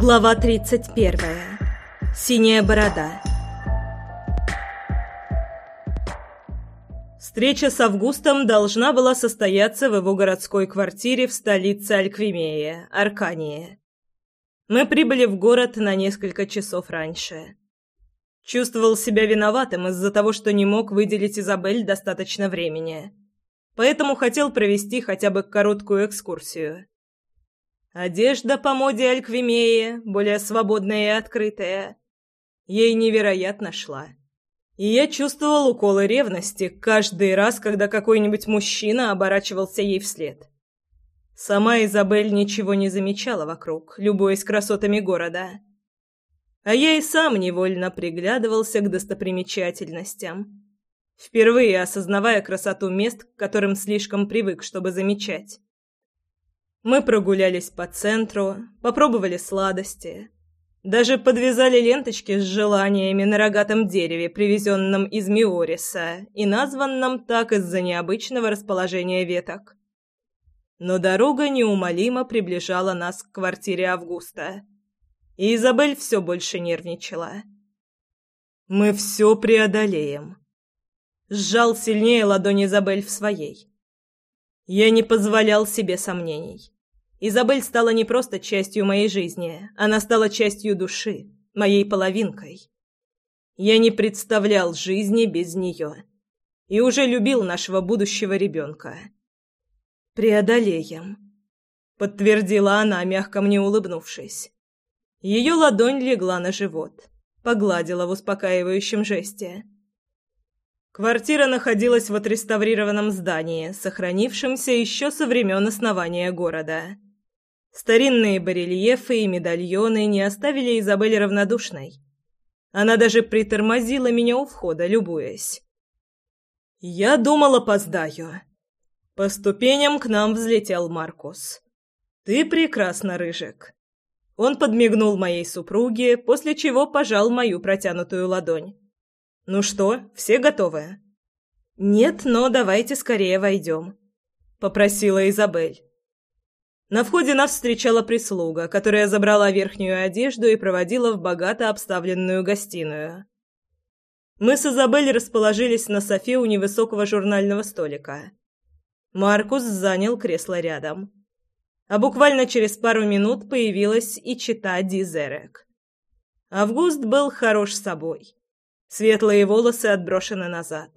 Глава 31. Синяя борода. Встреча с Августом должна была состояться в его городской квартире в столице Альквимея, Аркании. Мы прибыли в город на несколько часов раньше. Чувствовал себя виноватым из-за того, что не мог выделить Изабель достаточно времени. Поэтому хотел провести хотя бы короткую экскурсию. Одежда по моде Альквимеи, более свободная и открытая, ей невероятно шла. И я чувствовал уколы ревности каждый раз, когда какой-нибудь мужчина оборачивался ей вслед. Сама Изабель ничего не замечала вокруг, любуясь красотами города. А я и сам невольно приглядывался к достопримечательностям, впервые осознавая красоту мест, к которым слишком привык, чтобы замечать. Мы прогулялись по центру, попробовали сладости. Даже подвязали ленточки с желаниями на рогатом дереве, привезенном из Миориса и названном так из-за необычного расположения веток. Но дорога неумолимо приближала нас к квартире Августа. И Изабель все больше нервничала. «Мы все преодолеем», сжал сильнее ладонь Изабель в своей. Я не позволял себе сомнений. Изабель стала не просто частью моей жизни, она стала частью души, моей половинкой. Я не представлял жизни без нее и уже любил нашего будущего ребенка. «Преодолеем», — подтвердила она, мягко мне улыбнувшись. Ее ладонь легла на живот, погладила в успокаивающем жесте. Квартира находилась в отреставрированном здании, сохранившемся еще со времен основания города. Старинные барельефы и медальоны не оставили Изабель равнодушной. Она даже притормозила меня у входа, любуясь. «Я думал, опоздаю». По ступеням к нам взлетел Маркус. «Ты прекрасна, Рыжик». Он подмигнул моей супруге, после чего пожал мою протянутую ладонь. «Ну что, все готовы?» «Нет, но давайте скорее войдем», — попросила Изабель. На входе нас встречала прислуга, которая забрала верхнюю одежду и проводила в богато обставленную гостиную. Мы с Изабель расположились на софе у невысокого журнального столика. Маркус занял кресло рядом. А буквально через пару минут появилась и чита Дизерек. Август был хорош собой. Светлые волосы отброшены назад.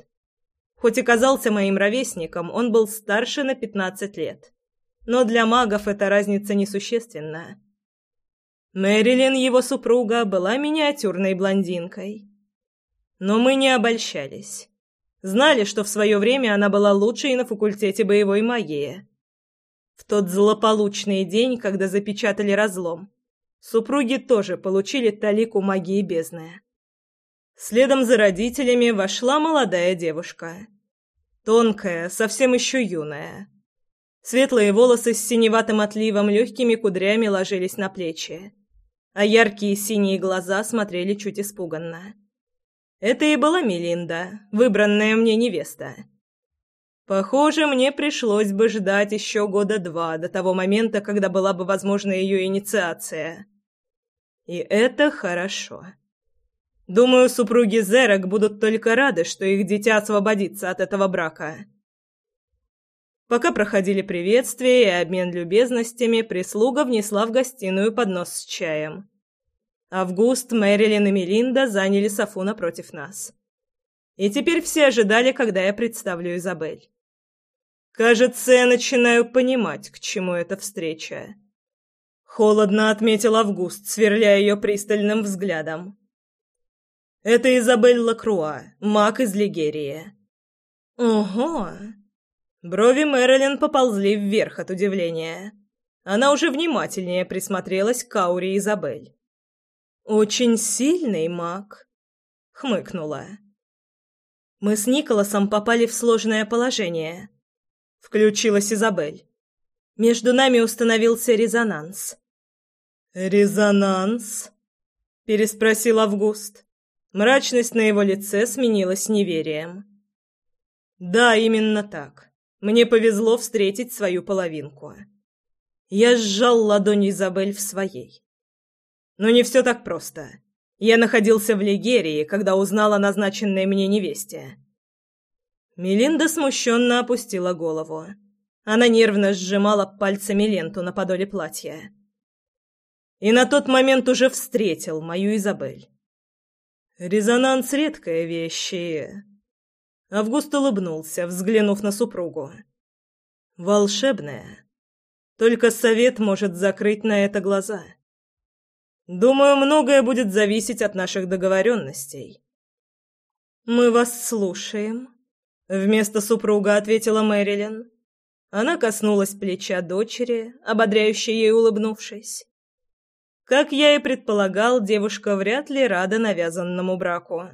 Хоть и казался моим ровесником, он был старше на пятнадцать лет. Но для магов эта разница несущественна. Мэрилин, его супруга, была миниатюрной блондинкой. Но мы не обольщались. Знали, что в свое время она была лучшей на факультете боевой магии. В тот злополучный день, когда запечатали разлом, супруги тоже получили талику магии бездны. Следом за родителями вошла молодая девушка. Тонкая, совсем еще юная. Светлые волосы с синеватым отливом легкими кудрями ложились на плечи, а яркие синие глаза смотрели чуть испуганно. Это и была Мелинда, выбранная мне невеста. Похоже, мне пришлось бы ждать еще года два до того момента, когда была бы возможна ее инициация. И это хорошо. Думаю, супруги Зерок будут только рады, что их дитя освободится от этого брака. Пока проходили приветствия и обмен любезностями, прислуга внесла в гостиную поднос с чаем. Август, Мэрилин и Мелинда заняли софу напротив нас. И теперь все ожидали, когда я представлю Изабель. Кажется, я начинаю понимать, к чему эта встреча. Холодно отметил Август, сверляя ее пристальным взглядом. Это Изабель Лакруа, маг из Лигерии. Ого! Брови Мэрилин поползли вверх от удивления. Она уже внимательнее присмотрелась к ауре Изабель. «Очень сильный маг», — хмыкнула. «Мы с Николасом попали в сложное положение», — включилась Изабель. «Между нами установился резонанс». «Резонанс?» — переспросил Август. Мрачность на его лице сменилась неверием. «Да, именно так. Мне повезло встретить свою половинку». Я сжал ладонь Изабель в своей. Но не все так просто. Я находился в Лигерии, когда узнал о назначенной мне невесте. Мелинда смущенно опустила голову. Она нервно сжимала пальцами ленту на подоле платья. И на тот момент уже встретил мою Изабель. Резонанс — редкая вещь, и... Август улыбнулся, взглянув на супругу. «Волшебная. Только совет может закрыть на это глаза. Думаю, многое будет зависеть от наших договоренностей». «Мы вас слушаем», — вместо супруга ответила Мэрилин. Она коснулась плеча дочери, ободряюще ей улыбнувшись. Как я и предполагал, девушка вряд ли рада навязанному браку.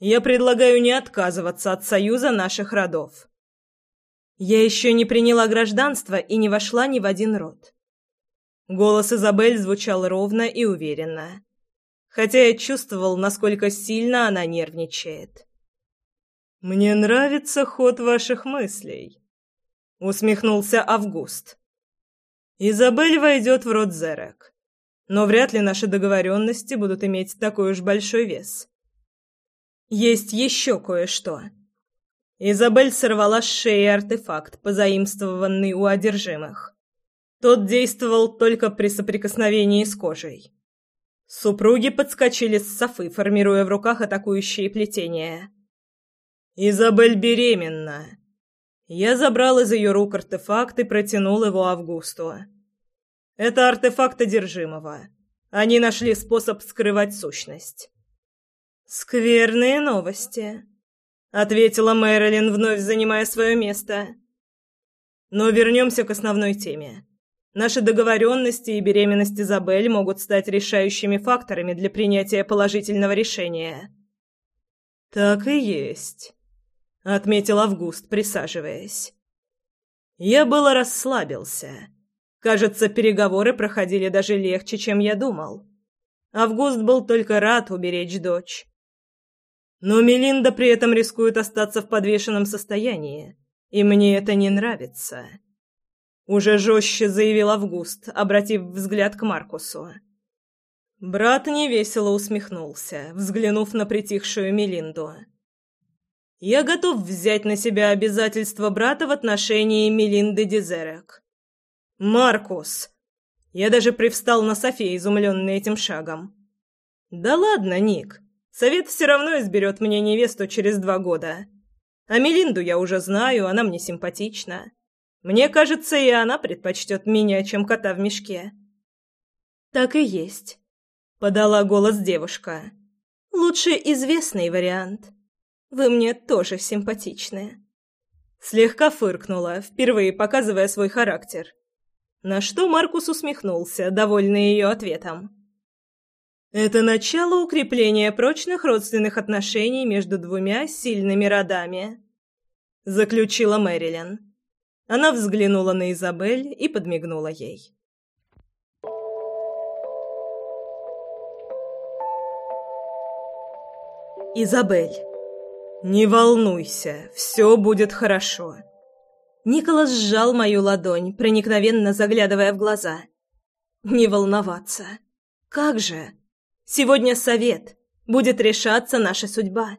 Я предлагаю не отказываться от союза наших родов. Я еще не приняла гражданство и не вошла ни в один род. Голос Изабель звучал ровно и уверенно, хотя я чувствовал, насколько сильно она нервничает. «Мне нравится ход ваших мыслей», — усмехнулся Август. «Изабель войдет в род Зерек, но вряд ли наши договоренности будут иметь такой уж большой вес. Есть еще кое-что». Изабель сорвала с шеи артефакт, позаимствованный у одержимых. Тот действовал только при соприкосновении с кожей. Супруги подскочили с софы, формируя в руках атакующие плетения. «Изабель беременна!» Я забрал из ее рук артефакт и протянул его Августу. Это артефакт одержимого. Они нашли способ скрывать сущность. «Скверные новости», — ответила Мэрилин, вновь занимая свое место. «Но вернемся к основной теме. Наши договоренности и беременность Изабель могут стать решающими факторами для принятия положительного решения». «Так и есть» отметил Август, присаживаясь. Я было расслабился. Кажется, переговоры проходили даже легче, чем я думал. Август был только рад уберечь дочь. Но Мелинда при этом рискует остаться в подвешенном состоянии, и мне это не нравится. Уже жестче заявил Август, обратив взгляд к Маркусу. Брат невесело усмехнулся, взглянув на притихшую Мелинду. Я готов взять на себя обязательства брата в отношении Мелинды Дизерек. Маркус! Я даже привстал на софе, изумленный этим шагом. Да ладно, Ник. Совет все равно изберет мне невесту через два года. А Мелинду я уже знаю, она мне симпатична. Мне кажется, и она предпочтет меня, чем кота в мешке. Так и есть, подала голос девушка. Лучше известный вариант. Вы мне тоже симпатичны». Слегка фыркнула, впервые показывая свой характер. На что Маркус усмехнулся, довольный ее ответом. «Это начало укрепления прочных родственных отношений между двумя сильными родами», — заключила Мэрилин. Она взглянула на Изабель и подмигнула ей. Изабель «Не волнуйся, все будет хорошо». Николас сжал мою ладонь, проникновенно заглядывая в глаза. «Не волноваться. Как же? Сегодня совет. Будет решаться наша судьба.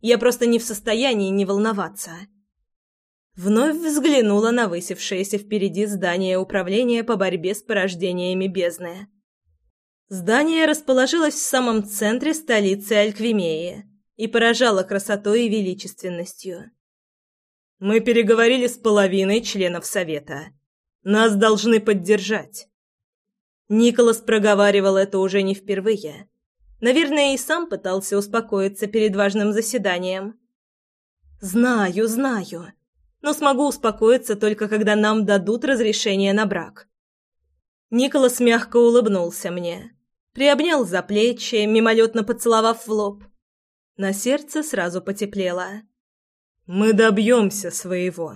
Я просто не в состоянии не волноваться». Вновь взглянула на высевшееся впереди здание управления по борьбе с порождениями бездны. Здание расположилось в самом центре столицы Альквимеи и поражала красотой и величественностью. Мы переговорили с половиной членов совета. Нас должны поддержать. Николас проговаривал это уже не впервые. Наверное, и сам пытался успокоиться перед важным заседанием. Знаю, знаю, но смогу успокоиться только когда нам дадут разрешение на брак. Николас мягко улыбнулся мне, приобнял за плечи, мимолетно поцеловав в лоб. На сердце сразу потеплело. «Мы добьемся своего».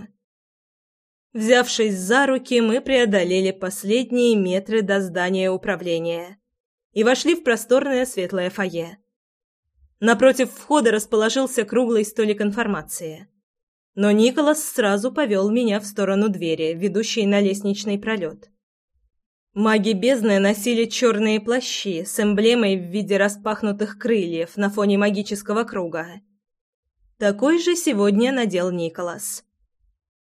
Взявшись за руки, мы преодолели последние метры до здания управления и вошли в просторное светлое фойе. Напротив входа расположился круглый столик информации. Но Николас сразу повел меня в сторону двери, ведущей на лестничный пролет. Маги бездны носили черные плащи с эмблемой в виде распахнутых крыльев на фоне магического круга. Такой же сегодня надел Николас.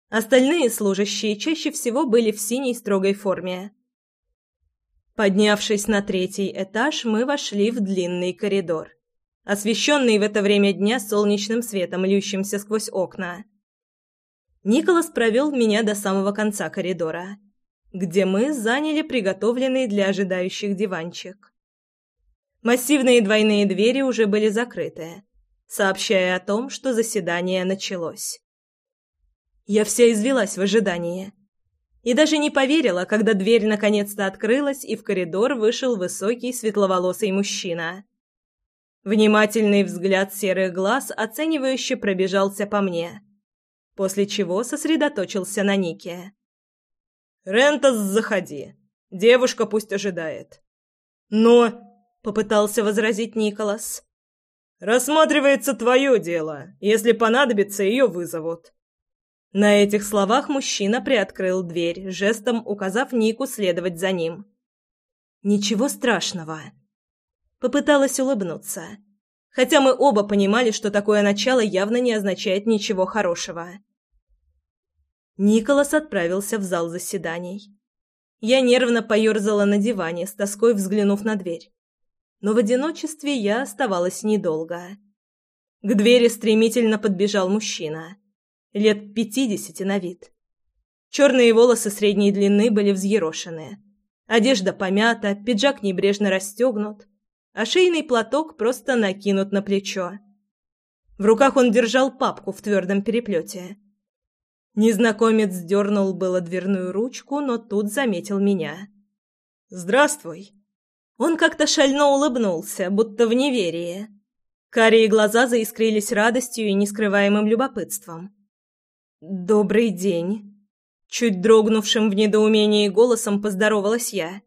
Остальные служащие чаще всего были в синей строгой форме. Поднявшись на третий этаж, мы вошли в длинный коридор, освещенный в это время дня солнечным светом, льющимся сквозь окна. Николас провел меня до самого конца коридора – где мы заняли приготовленный для ожидающих диванчик. Массивные двойные двери уже были закрыты, сообщая о том, что заседание началось. Я вся извелась в ожидании. И даже не поверила, когда дверь наконец-то открылась, и в коридор вышел высокий светловолосый мужчина. Внимательный взгляд серых глаз оценивающе пробежался по мне, после чего сосредоточился на Нике. «Рентас, заходи. Девушка пусть ожидает». «Но...» — попытался возразить Николас. «Рассматривается твое дело. Если понадобится, ее вызовут». На этих словах мужчина приоткрыл дверь, жестом указав Нику следовать за ним. «Ничего страшного». Попыталась улыбнуться. Хотя мы оба понимали, что такое начало явно не означает ничего хорошего. Николас отправился в зал заседаний. Я нервно поерзала на диване, с тоской взглянув на дверь. Но в одиночестве я оставалась недолго. К двери стремительно подбежал мужчина. Лет пятидесяти на вид. Черные волосы средней длины были взъерошены. Одежда помята, пиджак небрежно расстегнут, а шейный платок просто накинут на плечо. В руках он держал папку в твердом переплете – Незнакомец дернул было дверную ручку, но тут заметил меня. «Здравствуй!» Он как-то шально улыбнулся, будто в неверии. Карие глаза заискрились радостью и нескрываемым любопытством. «Добрый день!» Чуть дрогнувшим в недоумении голосом поздоровалась я.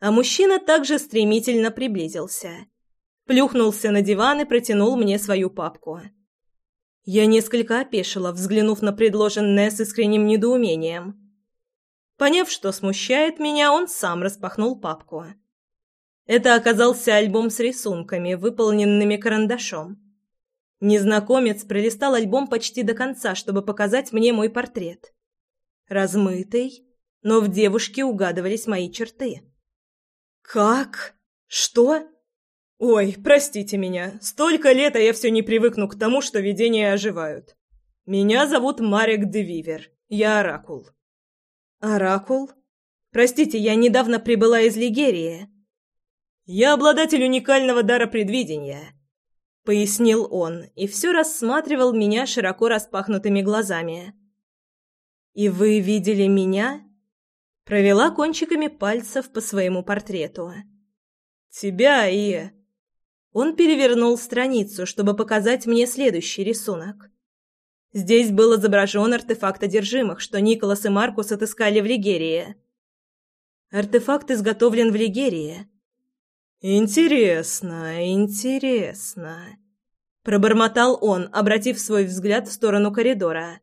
А мужчина также стремительно приблизился. Плюхнулся на диван и протянул мне свою папку. Я несколько опешила, взглянув на предложенное с искренним недоумением. Поняв, что смущает меня, он сам распахнул папку. Это оказался альбом с рисунками, выполненными карандашом. Незнакомец пролистал альбом почти до конца, чтобы показать мне мой портрет. Размытый, но в девушке угадывались мои черты. «Как? Что?» «Ой, простите меня. Столько лет, а я все не привыкну к тому, что видения оживают. Меня зовут Марек Девивер. Я Оракул». «Оракул? Простите, я недавно прибыла из Лигерии». «Я обладатель уникального дара предвидения», — пояснил он, и все рассматривал меня широко распахнутыми глазами. «И вы видели меня?» Провела кончиками пальцев по своему портрету. «Тебя и...» Он перевернул страницу, чтобы показать мне следующий рисунок. Здесь был изображен артефакт одержимых, что Николас и Маркус отыскали в Лигерии. Артефакт изготовлен в Лигерии. «Интересно, интересно», — пробормотал он, обратив свой взгляд в сторону коридора.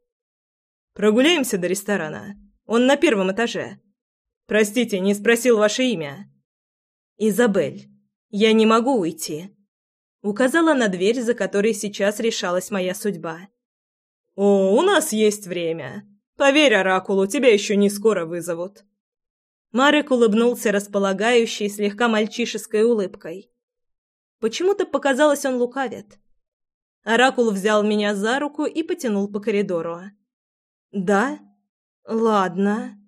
«Прогуляемся до ресторана. Он на первом этаже. Простите, не спросил ваше имя». «Изабель. Я не могу уйти». Указала на дверь, за которой сейчас решалась моя судьба. «О, у нас есть время. Поверь, Оракулу, тебя еще не скоро вызовут». Марек улыбнулся располагающей, слегка мальчишеской улыбкой. Почему-то показалось, он лукавит. Оракул взял меня за руку и потянул по коридору. «Да? Ладно».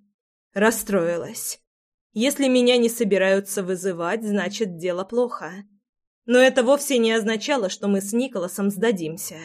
Расстроилась. Если меня не собираются вызывать, значит, дело плохо но это вовсе не означало, что мы с Николасом сдадимся.